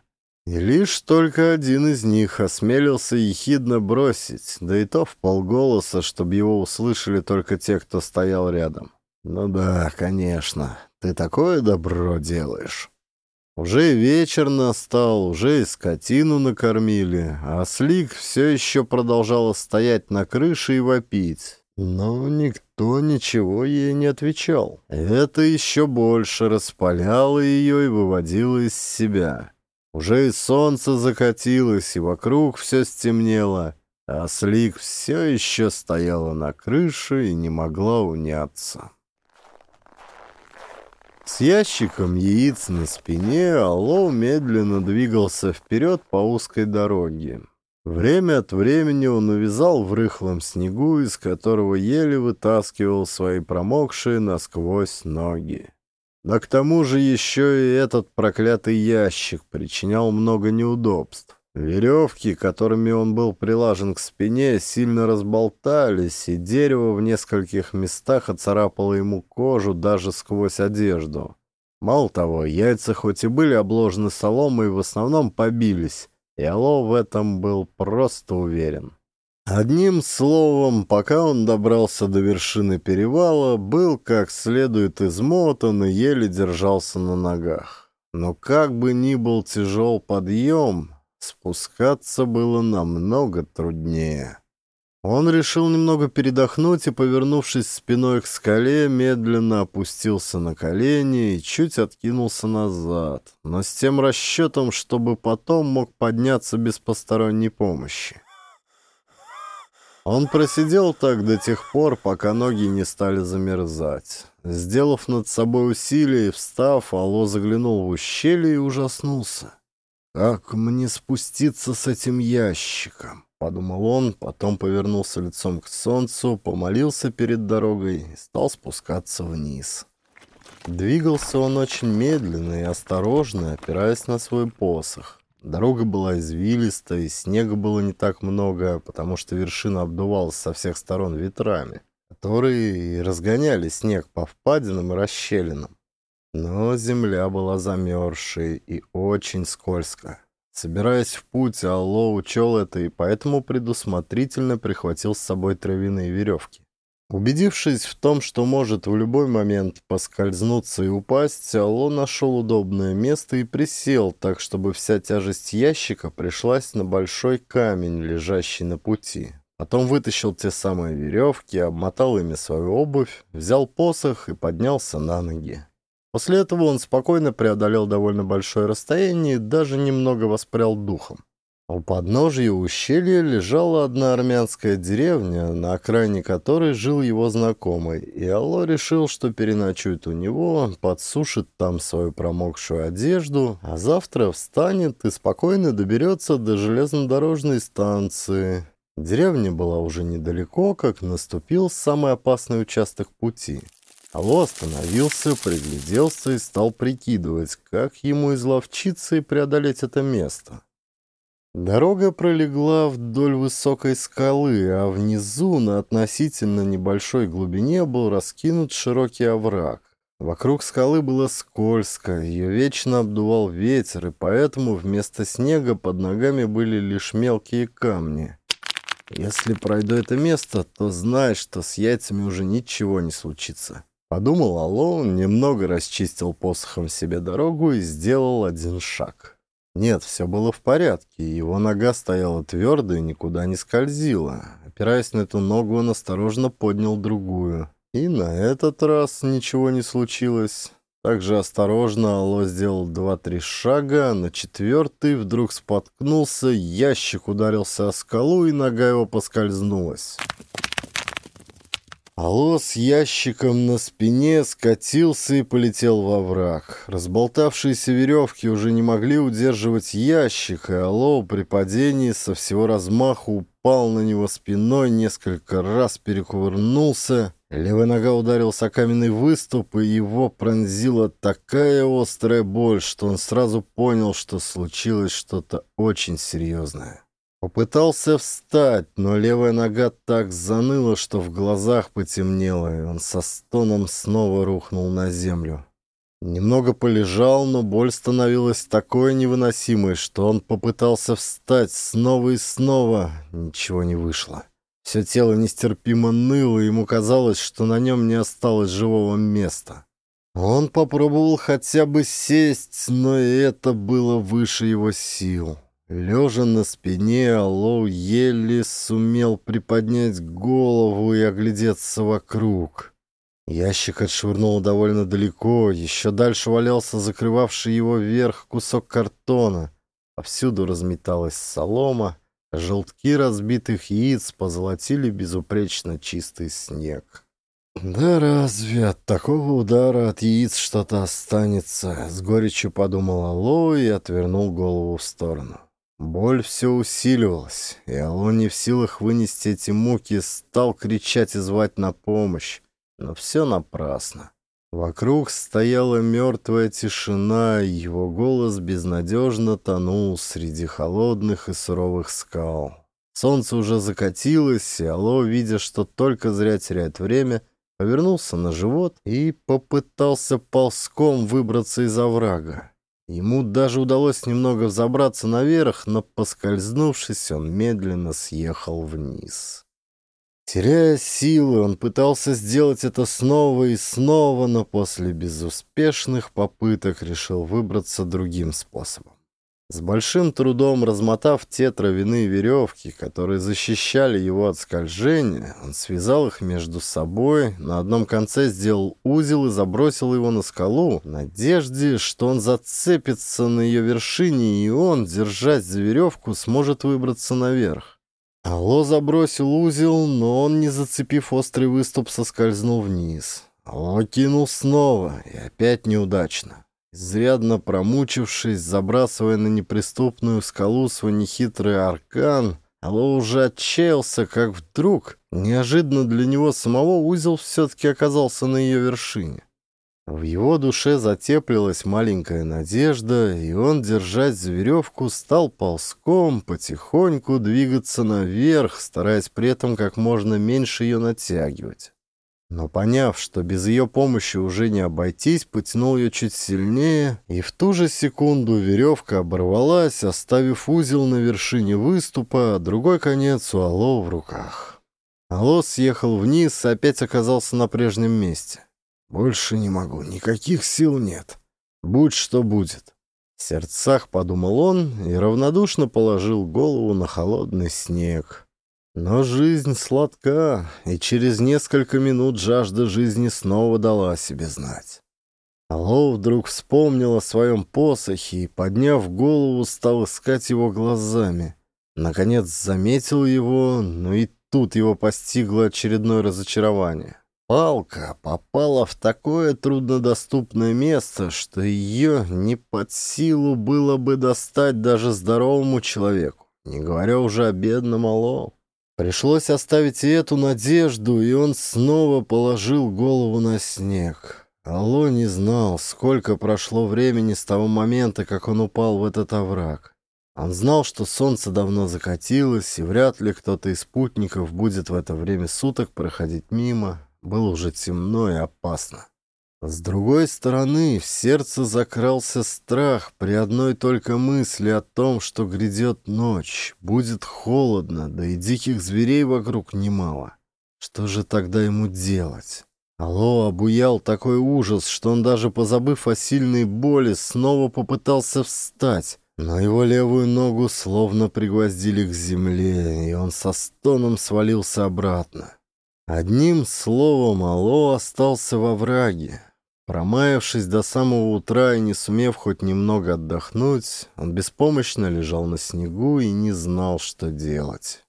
И лишь только один из них осмелился ехидно бросить, да и то в полголоса, чтобы его услышали только те, кто стоял рядом. «Ну да, конечно, ты такое добро делаешь». Уже вечер настал, уже и скотину накормили, а Слик все еще продолжала стоять на крыше и вопить. Но никто ничего ей не отвечал. Это еще больше распаляло ее и выводило из себя. Уже и солнце закатилось, и вокруг все стемнело, а Слик все еще стояла на крыше и не могла уняться. С ящиком яиц на спине Алло медленно двигался вперед по узкой дороге. Время от времени он увязал в рыхлом снегу, из которого еле вытаскивал свои промокшие насквозь ноги. Да к тому же еще и этот проклятый ящик причинял много неудобств. Веревки, которыми он был прилажен к спине, сильно разболтались, и дерево в нескольких местах оцарапало ему кожу даже сквозь одежду. Мало того, яйца хоть и были обложены соломой, в основном побились, и Алло в этом был просто уверен. Одним словом, пока он добрался до вершины перевала, был как следует измотан и еле держался на ногах. Но как бы ни был тяжел подъем, спускаться было намного труднее. Он решил немного передохнуть и, повернувшись спиной к скале, медленно опустился на колени и чуть откинулся назад, но с тем расчетом, чтобы потом мог подняться без посторонней помощи. Он просидел так до тех пор, пока ноги не стали замерзать. Сделав над собой усилие и встав, Алло заглянул в ущелье и ужаснулся. «Как мне спуститься с этим ящиком?» — подумал он, потом повернулся лицом к солнцу, помолился перед дорогой и стал спускаться вниз. Двигался он очень медленно и осторожно, опираясь на свой посох. Дорога была извилистая, и снега было не так много, потому что вершина обдувалась со всех сторон ветрами, которые разгоняли снег по впадинам и расщелинам. Но земля была замерзшей и очень скользко. Собираясь в путь, Алло учел это и поэтому предусмотрительно прихватил с собой травяные веревки. Убедившись в том, что может в любой момент поскользнуться и упасть, Алло нашел удобное место и присел, так чтобы вся тяжесть ящика пришлась на большой камень, лежащий на пути. Потом вытащил те самые веревки, обмотал ими свою обувь, взял посох и поднялся на ноги. После этого он спокойно преодолел довольно большое расстояние и даже немного воспрял духом. У подножья ущелья лежала одна армянская деревня, на окраине которой жил его знакомый, и Алло решил, что переночует у него, подсушит там свою промокшую одежду, а завтра встанет и спокойно доберется до железнодорожной станции. Деревня была уже недалеко, как наступил самый опасный участок пути. Алло остановился, пригляделся и стал прикидывать, как ему изловчиться и преодолеть это место. Дорога пролегла вдоль высокой скалы, а внизу на относительно небольшой глубине был раскинут широкий овраг. Вокруг скалы было скользко, ее вечно обдувал ветер, и поэтому вместо снега под ногами были лишь мелкие камни. Если пройду это место, то знай, что с яйцами уже ничего не случится. Подумал Аллоун, немного расчистил посохом себе дорогу и сделал один шаг. Нет, все было в порядке, его нога стояла твердо и никуда не скользила. Опираясь на эту ногу, он осторожно поднял другую. И на этот раз ничего не случилось. Также осторожно Алло сделал два-три шага, на четвертый вдруг споткнулся, ящик ударился о скалу, и нога его поскользнулась. Алло с ящиком на спине скатился и полетел во враг. Разболтавшиеся веревки уже не могли удерживать ящик, и Алло при падении со всего размаху упал на него спиной, несколько раз перекувырнулся. Левая нога ударился о каменный выступ, и его пронзила такая острая боль, что он сразу понял, что случилось что-то очень серьезное. Попытался встать, но левая нога так заныла, что в глазах потемнело, и он со стоном снова рухнул на землю. Немного полежал, но боль становилась такой невыносимой, что он попытался встать снова и снова. Ничего не вышло. Все тело нестерпимо ныло, ему казалось, что на нем не осталось живого места. Он попробовал хотя бы сесть, но это было выше его сил. Лежа на спине, Аллоу еле сумел приподнять голову и оглядеться вокруг. Ящик отшвырнул довольно далеко, еще дальше валялся закрывавший его верх кусок картона. Повсюду разметалась солома, желтки разбитых яиц позолотили безупречно чистый снег. «Да разве от такого удара от яиц что-то останется?» — с горечью подумал Алло и отвернул голову в сторону. Боль все усиливалась, и Алло не в силах вынести эти муки, стал кричать и звать на помощь, но все напрасно. Вокруг стояла мертвая тишина, и его голос безнадежно тонул среди холодных и суровых скал. Солнце уже закатилось, и Алло, видя, что только зря теряет время, повернулся на живот и попытался ползком выбраться из оврага. Ему даже удалось немного взобраться наверх, но, поскользнувшись, он медленно съехал вниз. Теряя силы, он пытался сделать это снова и снова, но после безуспешных попыток решил выбраться другим способом. С большим трудом размотав те травяные веревки, которые защищали его от скольжения, он связал их между собой, на одном конце сделал узел и забросил его на скалу, в надежде, что он зацепится на ее вершине, и он, держась за веревку, сможет выбраться наверх. Алло забросил узел, но он, не зацепив острый выступ, соскользнул вниз. Алло кинул снова, и опять неудачно. Изрядно промучившись, забрасывая на неприступную скалу свой нехитрый аркан, Алло уже отчаялся, как вдруг, неожиданно для него самого, узел все-таки оказался на ее вершине. В его душе затеплилась маленькая надежда, и он, держать за веревку, стал ползком потихоньку двигаться наверх, стараясь при этом как можно меньше ее натягивать. Но поняв, что без ее помощи уже не обойтись, потянул ее чуть сильнее, и в ту же секунду веревка оборвалась, оставив узел на вершине выступа, а другой конец у Алло в руках. Алло съехал вниз и опять оказался на прежнем месте. «Больше не могу, никаких сил нет. Будь что будет». В сердцах подумал он и равнодушно положил голову на холодный снег. Но жизнь сладка, и через несколько минут жажда жизни снова дала о себе знать. Алло вдруг вспомнил о своем посохе и, подняв голову, стал искать его глазами. Наконец заметил его, но и тут его постигло очередное разочарование. Палка попала в такое труднодоступное место, что ее не под силу было бы достать даже здоровому человеку, не говоря уже о бедном Алло. Пришлось оставить и эту надежду, и он снова положил голову на снег. Алло не знал, сколько прошло времени с того момента, как он упал в этот овраг. Он знал, что солнце давно закатилось, и вряд ли кто-то из спутников будет в это время суток проходить мимо. Было уже темно и опасно. С другой стороны, в сердце закрался страх при одной только мысли о том, что грядет ночь, будет холодно, да и диких зверей вокруг немало. Что же тогда ему делать? Алло обуял такой ужас, что он даже позабыв о сильной боли, снова попытался встать, но его левую ногу словно пригвоздили к земле, и он со стоном свалился обратно. Одним словом, Алло остался во враге. Промаявшись до самого утра и не сумев хоть немного отдохнуть, он беспомощно лежал на снегу и не знал, что делать.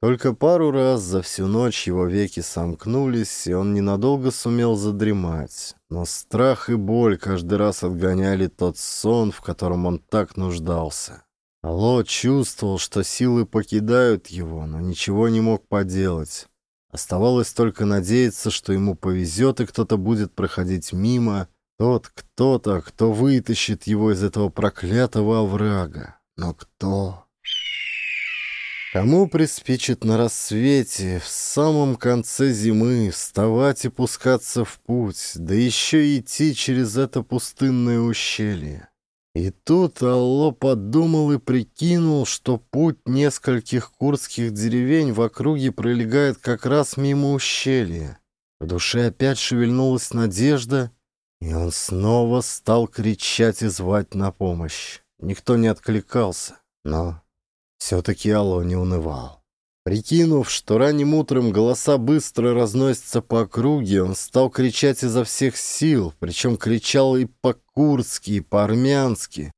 Только пару раз за всю ночь его веки сомкнулись, и он ненадолго сумел задремать. Но страх и боль каждый раз отгоняли тот сон, в котором он так нуждался. Алло чувствовал, что силы покидают его, но ничего не мог поделать. Оставалось только надеяться, что ему повезет, и кто-то будет проходить мимо. Тот кто-то, кто вытащит его из этого проклятого оврага. Но кто? Кому приспичит на рассвете, в самом конце зимы, вставать и пускаться в путь, да еще идти через это пустынное ущелье? И тут Алло подумал и прикинул, что путь нескольких курдских деревень в округе пролегает как раз мимо ущелья. В душе опять шевельнулась надежда, и он снова стал кричать и звать на помощь. Никто не откликался, но все-таки Алло не унывал. Прикинув, что ранним утром голоса быстро разносятся по округе, он стал кричать изо всех сил, причем кричал и по-курдски, и по-армянски.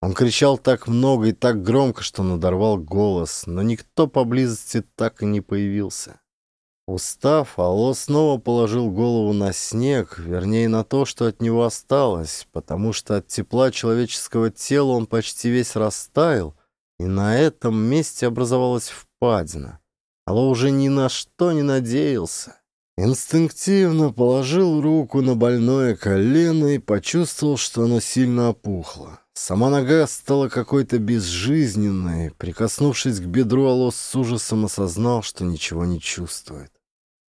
Он кричал так много и так громко, что надорвал голос, но никто поблизости так и не появился. Устав, Алло снова положил голову на снег, вернее на то, что от него осталось, потому что от тепла человеческого тела он почти весь растаял, и на этом месте образовалась впадина. Алло уже ни на что не надеялся. Инстинктивно положил руку на больное колено и почувствовал, что оно сильно опухло. Сама нога стала какой-то безжизненной. Прикоснувшись к бедру, Алло с ужасом осознал, что ничего не чувствует.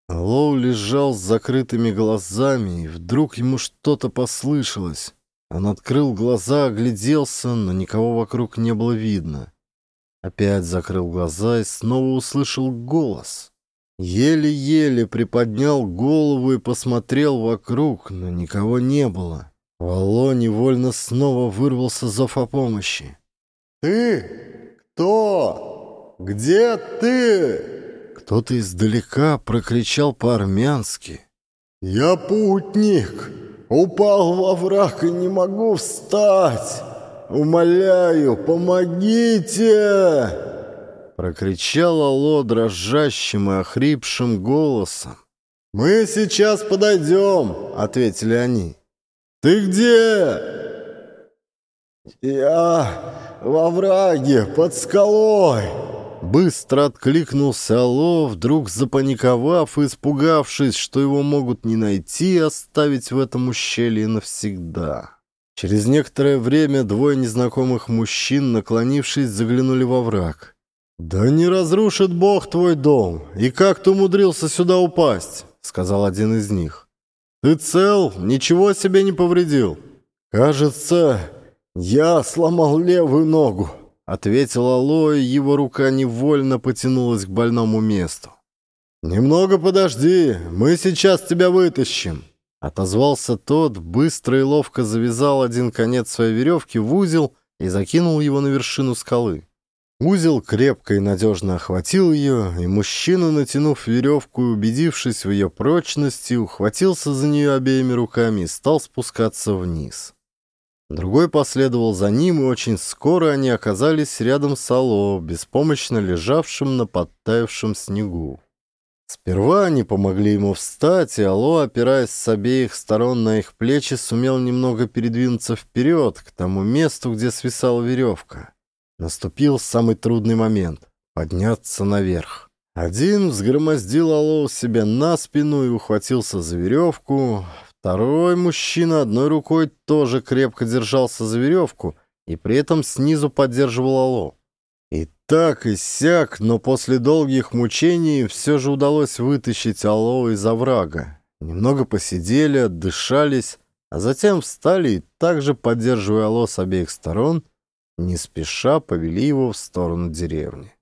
Алло лежал с закрытыми глазами, и вдруг ему что-то послышалось. Он открыл глаза, огляделся, но никого вокруг не было видно. Опять закрыл глаза и снова услышал голос. Еле-еле приподнял голову и посмотрел вокруг, но никого не было. Вало невольно снова вырвался зов о помощи. «Ты? Кто? Где ты?» Кто-то издалека прокричал по-армянски. «Я путник, упал во враг и не могу встать!» Умоляю, помогите!» прокричал Алло дрожащим и охрипшим голосом. «Мы сейчас подойдем!» — ответили они. «Ты где?» «Я во враге, под скалой!» Быстро откликнулся Алло, вдруг запаниковав и испугавшись, что его могут не найти и оставить в этом ущелье навсегда. Через некоторое время двое незнакомых мужчин, наклонившись, заглянули во враг. «Да не разрушит Бог твой дом! И как ты умудрился сюда упасть?» — сказал один из них. «Ты цел? Ничего себе не повредил?» «Кажется, я сломал левую ногу», — ответил Алоэ, его рука невольно потянулась к больному месту. «Немного подожди, мы сейчас тебя вытащим», — отозвался тот, быстро и ловко завязал один конец своей веревки в узел и закинул его на вершину скалы. Узел крепко и надежно охватил ее, и мужчина, натянув веревку и убедившись в ее прочности, ухватился за нее обеими руками и стал спускаться вниз. Другой последовал за ним, и очень скоро они оказались рядом с Алло, беспомощно лежавшим на подтаявшем снегу. Сперва они помогли ему встать, и Алло, опираясь с обеих сторон на их плечи, сумел немного передвинуться вперед, к тому месту, где свисала веревка. Наступил самый трудный момент — подняться наверх. Один взгромоздил Алло себе на спину и ухватился за веревку, Второй мужчина одной рукой тоже крепко держался за веревку и при этом снизу поддерживал Алло. Так и сяк, но после долгих мучений все же удалось вытащить Алло из оврага. Немного посидели, отдышались, а затем встали и также, поддерживая Алло с обеих сторон, не спеша повели его в сторону деревни.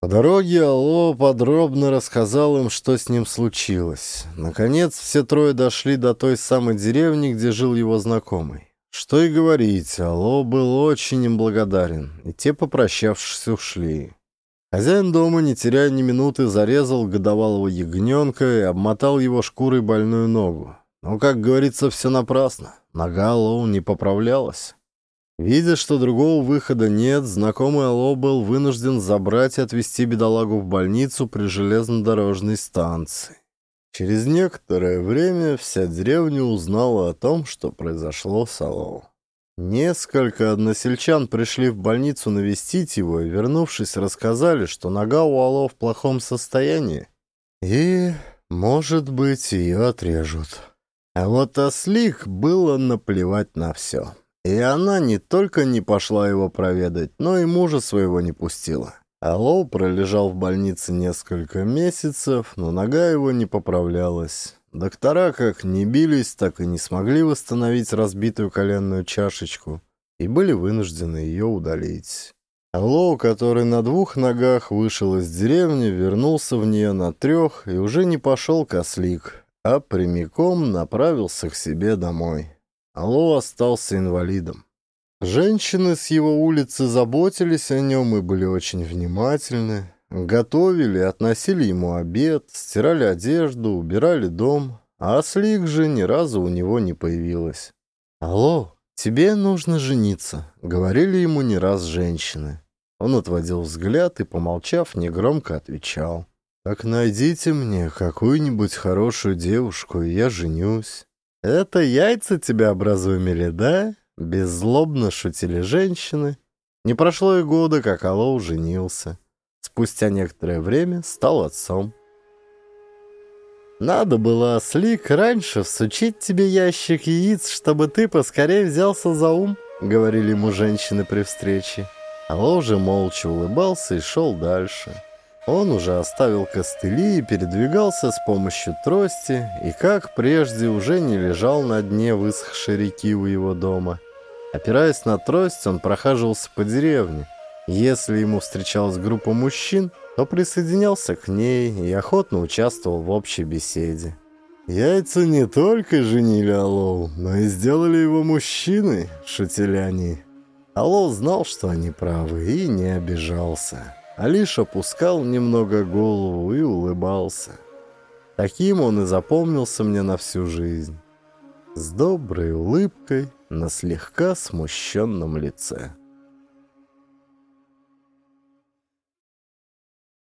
По дороге Алло подробно рассказал им, что с ним случилось. Наконец, все трое дошли до той самой деревни, где жил его знакомый. Что и говорить, Алло был очень им благодарен, и те, попрощавшись, ушли. Хозяин дома, не теряя ни минуты, зарезал годовалого ягненка и обмотал его шкурой больную ногу. Но, как говорится, все напрасно. Нога Алло не поправлялась. Видя, что другого выхода нет, знакомый Алло был вынужден забрать и отвезти бедолагу в больницу при железнодорожной станции. Через некоторое время вся деревня узнала о том, что произошло с Алло. Несколько односельчан пришли в больницу навестить его и, вернувшись, рассказали, что нога у Алло в плохом состоянии и, может быть, ее отрежут. А вот Ослик было наплевать на все. И она не только не пошла его проведать, но и мужа своего не пустила. Аллоу пролежал в больнице несколько месяцев, но нога его не поправлялась. Доктора как не бились, так и не смогли восстановить разбитую коленную чашечку и были вынуждены ее удалить. Аллоу, который на двух ногах вышел из деревни, вернулся в нее на трех и уже не пошел кослик, а прямиком направился к себе домой. Алло остался инвалидом. Женщины с его улицы заботились о нем и были очень внимательны. Готовили, относили ему обед, стирали одежду, убирали дом. А Аслик же ни разу у него не появилась. «Алло, тебе нужно жениться», — говорили ему не раз женщины. Он отводил взгляд и, помолчав, негромко отвечал. «Так найдите мне какую-нибудь хорошую девушку, и я женюсь». «Это яйца тебя образумили, да?» Беззлобно шутили женщины. Не прошло и года, как Алоу женился. Спустя некоторое время стал отцом. «Надо было, Слик, раньше всучить тебе ящик яиц, чтобы ты поскорее взялся за ум», — говорили ему женщины при встрече. Алло же молча улыбался и шел дальше. Он уже оставил костыли и передвигался с помощью трости, и, как прежде, уже не лежал на дне высохшей реки у его дома. Опираясь на трость, он прохаживался по деревне. Если ему встречалась группа мужчин, то присоединялся к ней и охотно участвовал в общей беседе. «Яйца не только женили Аллоу, но и сделали его мужчиной», — шутили они. Аллоу знал, что они правы, и не обижался а лишь опускал немного голову и улыбался. Таким он и запомнился мне на всю жизнь. С доброй улыбкой на слегка смущенном лице.